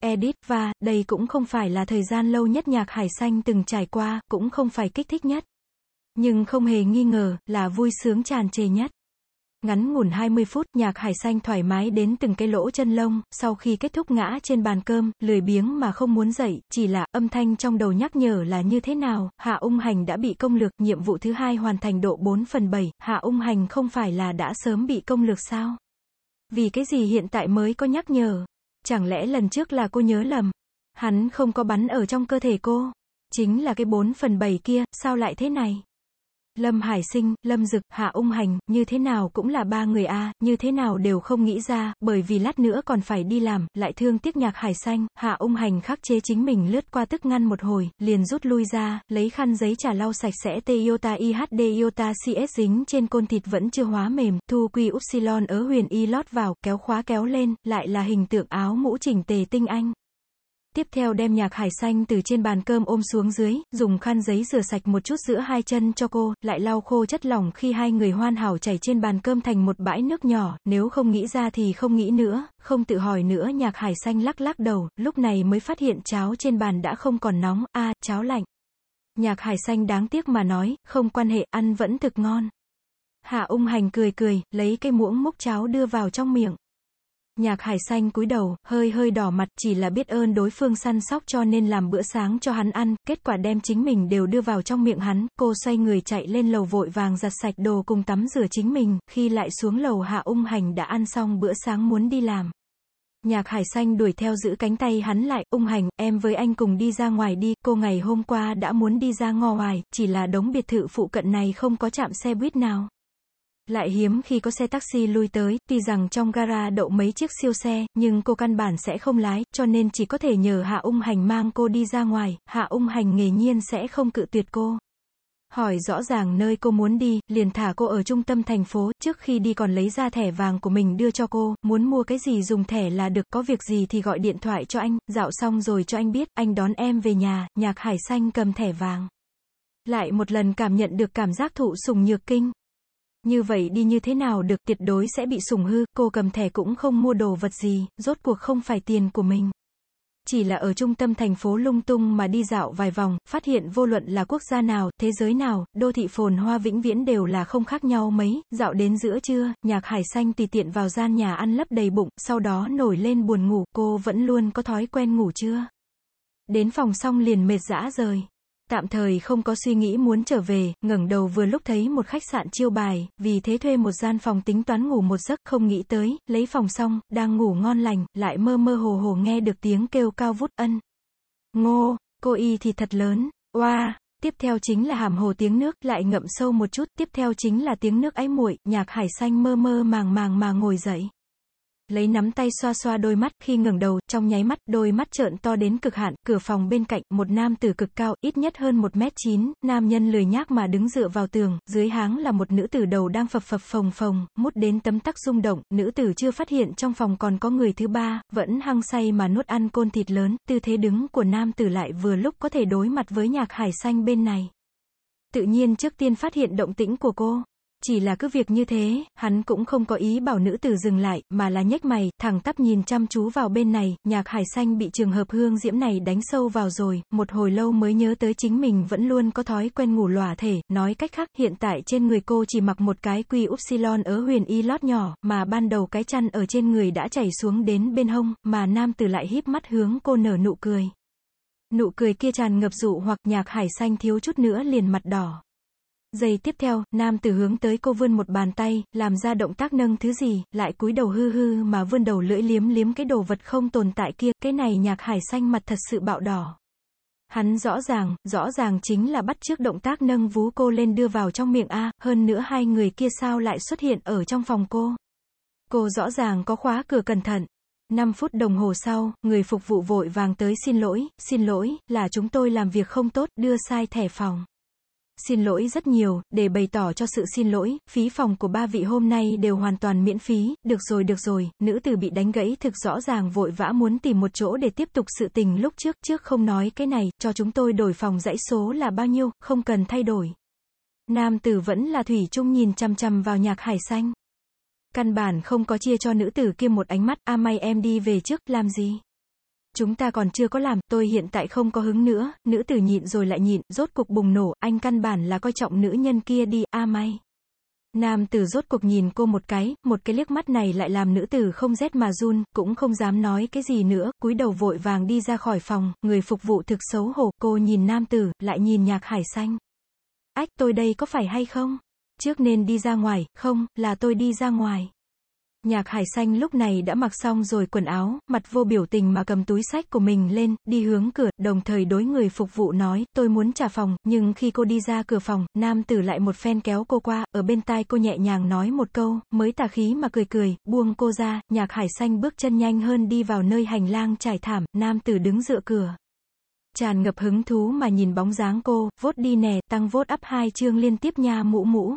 Edit và, đây cũng không phải là thời gian lâu nhất nhạc hải xanh từng trải qua, cũng không phải kích thích nhất. Nhưng không hề nghi ngờ, là vui sướng tràn trề nhất. Ngắn ngủn 20 phút, nhạc hải xanh thoải mái đến từng cái lỗ chân lông, sau khi kết thúc ngã trên bàn cơm, lười biếng mà không muốn dậy, chỉ là, âm thanh trong đầu nhắc nhở là như thế nào, hạ ung hành đã bị công lược, nhiệm vụ thứ hai hoàn thành độ 4 phần 7, hạ ung hành không phải là đã sớm bị công lược sao? Vì cái gì hiện tại mới có nhắc nhở? Chẳng lẽ lần trước là cô nhớ lầm? Hắn không có bắn ở trong cơ thể cô. Chính là cái 4 phần 7 kia, sao lại thế này? Lâm Hải Sinh, Lâm Dực, Hạ Ung Hành, như thế nào cũng là ba người a, như thế nào đều không nghĩ ra, bởi vì lát nữa còn phải đi làm, lại thương tiếc nhạc Hải Xanh, Hạ Ung Hành khắc chế chính mình lướt qua tức ngăn một hồi, liền rút lui ra, lấy khăn giấy trà lau sạch sẽ Toyota IHD Iota CS dính trên côn thịt vẫn chưa hóa mềm, thu quy upsilon ở huyền y lót vào, kéo khóa kéo lên, lại là hình tượng áo mũ chỉnh tề tinh anh. Tiếp theo đem nhạc hải xanh từ trên bàn cơm ôm xuống dưới, dùng khăn giấy rửa sạch một chút giữa hai chân cho cô, lại lau khô chất lỏng khi hai người hoàn hảo chảy trên bàn cơm thành một bãi nước nhỏ, nếu không nghĩ ra thì không nghĩ nữa, không tự hỏi nữa nhạc hải xanh lắc lắc đầu, lúc này mới phát hiện cháo trên bàn đã không còn nóng, a cháo lạnh. Nhạc hải xanh đáng tiếc mà nói, không quan hệ, ăn vẫn thực ngon. Hạ ung hành cười cười, lấy cây muỗng múc cháo đưa vào trong miệng. Nhạc hải xanh cúi đầu, hơi hơi đỏ mặt, chỉ là biết ơn đối phương săn sóc cho nên làm bữa sáng cho hắn ăn, kết quả đem chính mình đều đưa vào trong miệng hắn, cô xoay người chạy lên lầu vội vàng giặt sạch đồ cùng tắm rửa chính mình, khi lại xuống lầu hạ ung hành đã ăn xong bữa sáng muốn đi làm. Nhạc hải xanh đuổi theo giữ cánh tay hắn lại, ung hành, em với anh cùng đi ra ngoài đi, cô ngày hôm qua đã muốn đi ra ngò ngoài, chỉ là đống biệt thự phụ cận này không có chạm xe buýt nào. Lại hiếm khi có xe taxi lui tới, tuy rằng trong gara đậu mấy chiếc siêu xe, nhưng cô căn bản sẽ không lái, cho nên chỉ có thể nhờ Hạ Ung Hành mang cô đi ra ngoài, Hạ Ung Hành nghề nhiên sẽ không cự tuyệt cô. Hỏi rõ ràng nơi cô muốn đi, liền thả cô ở trung tâm thành phố, trước khi đi còn lấy ra thẻ vàng của mình đưa cho cô, muốn mua cái gì dùng thẻ là được, có việc gì thì gọi điện thoại cho anh, dạo xong rồi cho anh biết, anh đón em về nhà, nhạc hải xanh cầm thẻ vàng. Lại một lần cảm nhận được cảm giác thụ sùng nhược kinh. Như vậy đi như thế nào được tuyệt đối sẽ bị sủng hư, cô cầm thẻ cũng không mua đồ vật gì, rốt cuộc không phải tiền của mình. Chỉ là ở trung tâm thành phố lung tung mà đi dạo vài vòng, phát hiện vô luận là quốc gia nào, thế giới nào, đô thị phồn hoa vĩnh viễn đều là không khác nhau mấy, dạo đến giữa trưa, nhạc hải xanh tùy tiện vào gian nhà ăn lấp đầy bụng, sau đó nổi lên buồn ngủ, cô vẫn luôn có thói quen ngủ chưa? Đến phòng xong liền mệt dã rời. Tạm thời không có suy nghĩ muốn trở về, ngẩng đầu vừa lúc thấy một khách sạn chiêu bài, vì thế thuê một gian phòng tính toán ngủ một giấc không nghĩ tới, lấy phòng xong, đang ngủ ngon lành, lại mơ mơ hồ hồ nghe được tiếng kêu cao vút ân. Ngô, cô y thì thật lớn, oa, wow. tiếp theo chính là hàm hồ tiếng nước, lại ngậm sâu một chút, tiếp theo chính là tiếng nước ái muội, nhạc hải xanh mơ mơ màng màng mà ngồi dậy lấy nắm tay xoa xoa đôi mắt, khi ngẩng đầu, trong nháy mắt, đôi mắt trợn to đến cực hạn, cửa phòng bên cạnh, một nam tử cực cao, ít nhất hơn một mét chín, nam nhân lười nhác mà đứng dựa vào tường, dưới háng là một nữ tử đầu đang phập phập phồng phồng, mút đến tấm tắc rung động, nữ tử chưa phát hiện trong phòng còn có người thứ ba, vẫn hăng say mà nuốt ăn côn thịt lớn, tư thế đứng của nam tử lại vừa lúc có thể đối mặt với nhạc hải xanh bên này. Tự nhiên trước tiên phát hiện động tĩnh của cô. Chỉ là cứ việc như thế, hắn cũng không có ý bảo nữ tử dừng lại, mà là nhếch mày, thẳng tắp nhìn chăm chú vào bên này, nhạc hải xanh bị trường hợp hương diễm này đánh sâu vào rồi, một hồi lâu mới nhớ tới chính mình vẫn luôn có thói quen ngủ lòa thể, nói cách khác, hiện tại trên người cô chỉ mặc một cái quy upsilon ở huyền y lót nhỏ, mà ban đầu cái chăn ở trên người đã chảy xuống đến bên hông, mà nam tử lại híp mắt hướng cô nở nụ cười. Nụ cười kia tràn ngập dụ hoặc nhạc hải xanh thiếu chút nữa liền mặt đỏ. Giây tiếp theo, nam tử hướng tới cô vươn một bàn tay, làm ra động tác nâng thứ gì, lại cúi đầu hư hư mà vươn đầu lưỡi liếm liếm cái đồ vật không tồn tại kia, cái này nhạc hải xanh mặt thật sự bạo đỏ. Hắn rõ ràng, rõ ràng chính là bắt trước động tác nâng vú cô lên đưa vào trong miệng A, hơn nữa hai người kia sao lại xuất hiện ở trong phòng cô. Cô rõ ràng có khóa cửa cẩn thận. 5 phút đồng hồ sau, người phục vụ vội vàng tới xin lỗi, xin lỗi, là chúng tôi làm việc không tốt, đưa sai thẻ phòng. Xin lỗi rất nhiều, để bày tỏ cho sự xin lỗi, phí phòng của ba vị hôm nay đều hoàn toàn miễn phí, được rồi được rồi, nữ tử bị đánh gãy thực rõ ràng vội vã muốn tìm một chỗ để tiếp tục sự tình lúc trước, trước không nói cái này, cho chúng tôi đổi phòng dãy số là bao nhiêu, không cần thay đổi. Nam tử vẫn là Thủy Trung nhìn chăm chăm vào nhạc hải xanh. Căn bản không có chia cho nữ tử kia một ánh mắt, a may em đi về trước, làm gì? Chúng ta còn chưa có làm, tôi hiện tại không có hứng nữa, nữ tử nhịn rồi lại nhịn, rốt cục bùng nổ, anh căn bản là coi trọng nữ nhân kia đi, a may. Nam tử rốt cuộc nhìn cô một cái, một cái liếc mắt này lại làm nữ tử không rét mà run, cũng không dám nói cái gì nữa, cúi đầu vội vàng đi ra khỏi phòng, người phục vụ thực xấu hổ, cô nhìn nam tử, lại nhìn nhạc hải xanh. Ách tôi đây có phải hay không? Trước nên đi ra ngoài, không, là tôi đi ra ngoài. Nhạc hải xanh lúc này đã mặc xong rồi quần áo, mặt vô biểu tình mà cầm túi sách của mình lên, đi hướng cửa, đồng thời đối người phục vụ nói, tôi muốn trả phòng, nhưng khi cô đi ra cửa phòng, nam tử lại một phen kéo cô qua, ở bên tai cô nhẹ nhàng nói một câu, mới tà khí mà cười cười, buông cô ra, nhạc hải xanh bước chân nhanh hơn đi vào nơi hành lang trải thảm, nam tử đứng dựa cửa. Tràn ngập hứng thú mà nhìn bóng dáng cô, vốt đi nè, tăng vốt up hai chương liên tiếp nha mũ mũ.